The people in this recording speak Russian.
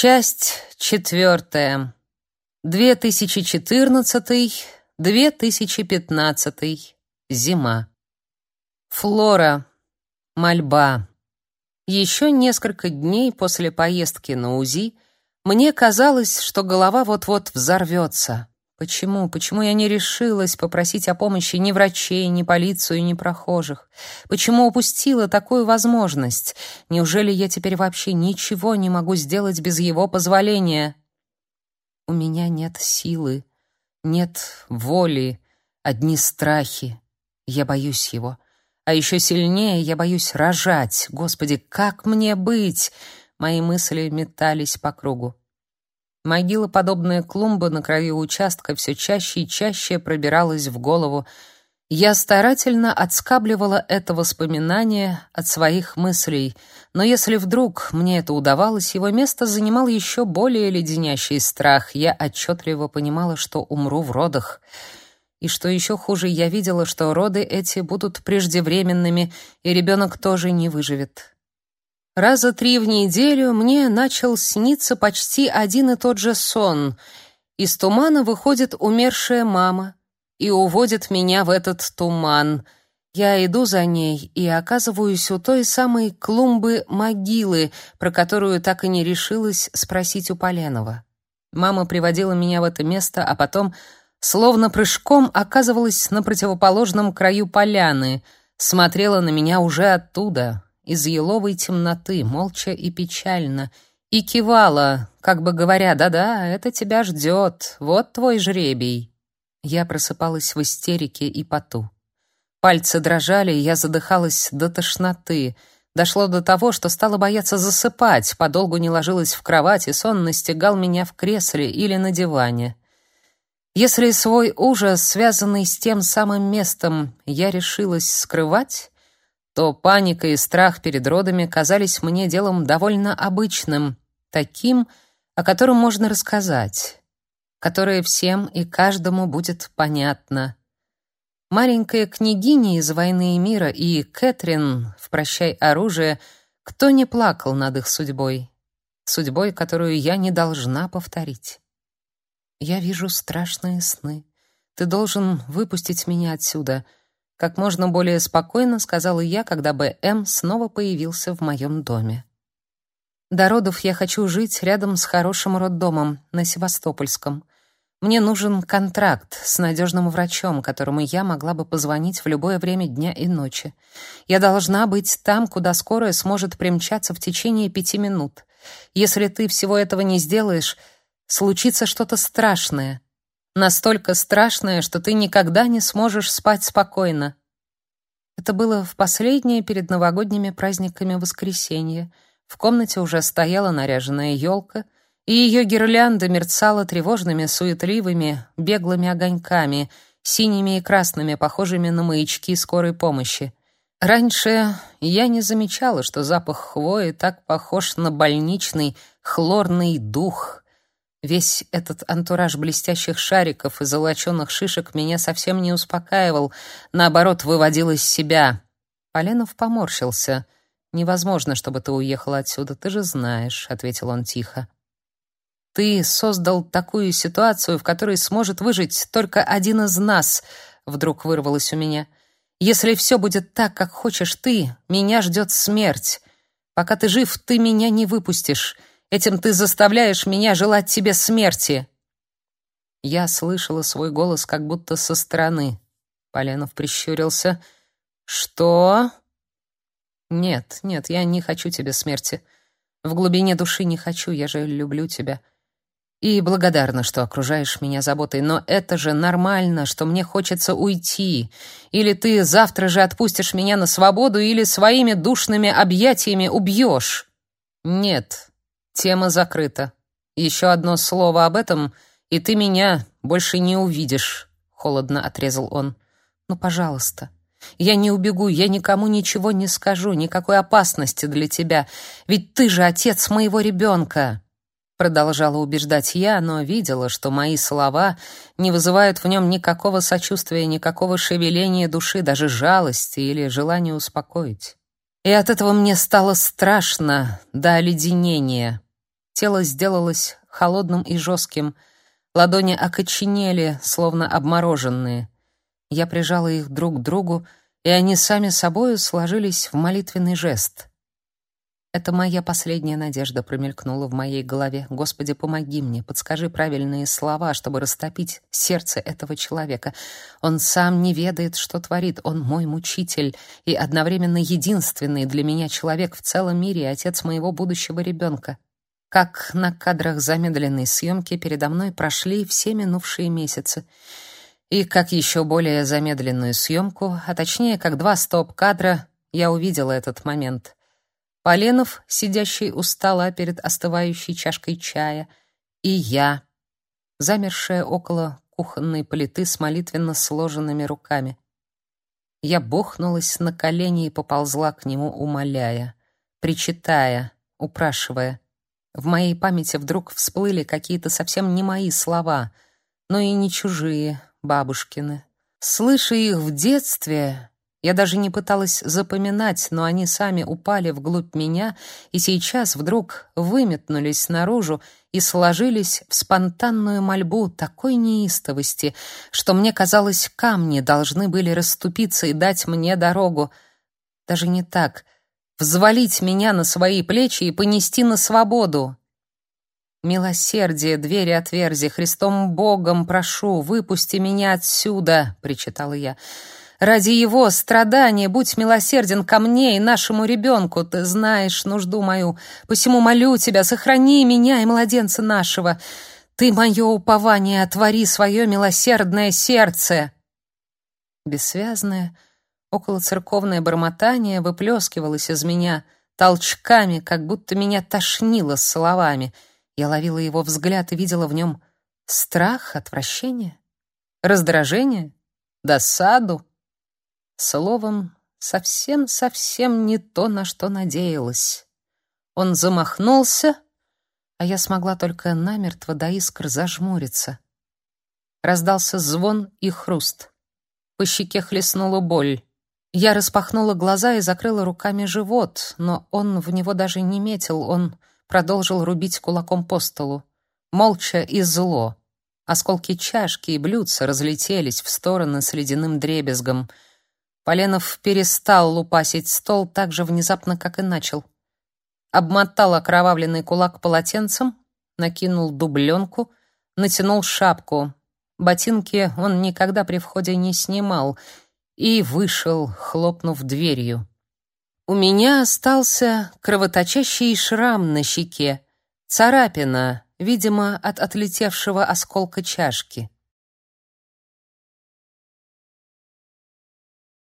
Часть четвертая. 2014-2015. Зима. Флора. Мольба. Еще несколько дней после поездки на УЗИ мне казалось, что голова вот-вот взорвется. Почему? Почему я не решилась попросить о помощи ни врачей, ни полицию, ни прохожих? Почему упустила такую возможность? Неужели я теперь вообще ничего не могу сделать без его позволения? У меня нет силы, нет воли, одни страхи. Я боюсь его. А еще сильнее я боюсь рожать. Господи, как мне быть? Мои мысли метались по кругу. Могилоподобная клумба на краю участка все чаще и чаще пробиралась в голову. Я старательно отскабливала это воспоминание от своих мыслей, но если вдруг мне это удавалось, его место занимал еще более леденящий страх. Я отчетливо понимала, что умру в родах. И что еще хуже, я видела, что роды эти будут преждевременными, и ребенок тоже не выживет. Раза три в неделю мне начал сниться почти один и тот же сон. Из тумана выходит умершая мама и уводит меня в этот туман. Я иду за ней и оказываюсь у той самой клумбы могилы, про которую так и не решилась спросить у Поленова. Мама приводила меня в это место, а потом, словно прыжком, оказывалась на противоположном краю поляны, смотрела на меня уже оттуда, из еловой темноты, молча и печально, и кивала, как бы говоря, «Да-да, это тебя ждет, вот твой жребий». Я просыпалась в истерике и поту. Пальцы дрожали, я задыхалась до тошноты. Дошло до того, что стала бояться засыпать, подолгу не ложилась в кровать, и сон настигал меня в кресле или на диване. Если свой ужас, связанный с тем самым местом, я решилась скрывать, то паника и страх перед родами казались мне делом довольно обычным, таким, о котором можно рассказать, которое всем и каждому будет понятно. Маленькая княгиня из «Войны и мира» и Кэтрин в «Прощай оружие» кто не плакал над их судьбой, судьбой, которую я не должна повторить. Я вижу страшные сны. Ты должен выпустить меня отсюда — как можно более спокойно сказала я, когда БМ снова появился в моем доме. До родов я хочу жить рядом с хорошим роддомом на Севастопольском. Мне нужен контракт с надежным врачом, которому я могла бы позвонить в любое время дня и ночи. Я должна быть там, куда скорая сможет примчаться в течение пяти минут. Если ты всего этого не сделаешь, случится что-то страшное — Настолько страшное, что ты никогда не сможешь спать спокойно. Это было в последнее перед новогодними праздниками воскресенье. В комнате уже стояла наряженная елка, и ее гирлянда мерцала тревожными, суетливыми, беглыми огоньками, синими и красными, похожими на маячки скорой помощи. Раньше я не замечала, что запах хвои так похож на больничный хлорный дух — Весь этот антураж блестящих шариков и золочёных шишек меня совсем не успокаивал, наоборот, выводил из себя. Поленов поморщился. «Невозможно, чтобы ты уехала отсюда, ты же знаешь», — ответил он тихо. «Ты создал такую ситуацию, в которой сможет выжить только один из нас», — вдруг вырвалось у меня. «Если все будет так, как хочешь ты, меня ждет смерть. Пока ты жив, ты меня не выпустишь. Этим ты заставляешь меня желать тебе смерти. Я слышала свой голос как будто со стороны. Поленов прищурился. Что? Нет, нет, я не хочу тебе смерти. В глубине души не хочу, я же люблю тебя. И благодарна, что окружаешь меня заботой, но это же нормально, что мне хочется уйти. Или ты завтра же отпустишь меня на свободу, или своими душными объятиями убьешь. Нет, Тема закрыта. Еще одно слово об этом, и ты меня больше не увидишь, холодно отрезал он. Ну, пожалуйста. Я не убегу, я никому ничего не скажу, никакой опасности для тебя, ведь ты же отец моего ребенка. Продолжала убеждать я, но видела, что мои слова не вызывают в нем никакого сочувствия, никакого шевеления души, даже жалости или желания успокоить. И от этого мне стало страшно до оледенения. Тело сделалось холодным и жестким. Ладони окоченели, словно обмороженные. Я прижала их друг к другу, и они сами собою сложились в молитвенный жест. Это моя последняя надежда промелькнула в моей голове. Господи, помоги мне, подскажи правильные слова, чтобы растопить сердце этого человека. Он сам не ведает, что творит. Он мой мучитель и одновременно единственный для меня человек в целом мире и отец моего будущего ребенка. Как на кадрах замедленной съемки передо мной прошли все минувшие месяцы. И как еще более замедленную съемку, а точнее, как два стоп-кадра, я увидела этот момент. Поленов, сидящий у стола перед остывающей чашкой чая, и я, замершая около кухонной плиты с молитвенно сложенными руками. Я бухнулась на колени и поползла к нему, умоляя, причитая, упрашивая. В моей памяти вдруг всплыли какие-то совсем не мои слова, но и не чужие, бабушкины. Слыша их в детстве, я даже не пыталась запоминать, но они сами упали вглубь меня и сейчас вдруг выметнулись наружу и сложились в спонтанную мольбу такой неистовости, что мне казалось, камни должны были расступиться и дать мне дорогу. Даже не так. Взвалить меня на свои плечи и понести на свободу. «Милосердие, двери отверзи, Христом Богом прошу, выпусти меня отсюда!» — причитала я. «Ради его страдания будь милосерден ко мне и нашему ребенку, ты знаешь нужду мою, посему молю тебя, сохрани меня и младенца нашего. Ты мое упование, отвори свое милосердное сердце!» Бессвязное, околоцерковное бормотание выплескивалось из меня толчками, как будто меня тошнило словами — я ловила его взгляд и видела в нем страх, отвращение, раздражение, досаду. Словом, совсем-совсем не то, на что надеялась. Он замахнулся, а я смогла только намертво до искр зажмуриться. Раздался звон и хруст. По щеке хлестнула боль. Я распахнула глаза и закрыла руками живот, но он в него даже не метил, он продолжил рубить кулаком по столу. Молча и зло. Осколки чашки и блюдца разлетелись в стороны с ледяным дребезгом. Поленов перестал лупасить стол так же внезапно, как и начал. Обмотал окровавленный кулак полотенцем, накинул дубленку, натянул шапку. Ботинки он никогда при входе не снимал и вышел, хлопнув дверью. У меня остался кровоточащий шрам на щеке, царапина, видимо, от отлетевшего осколка чашки.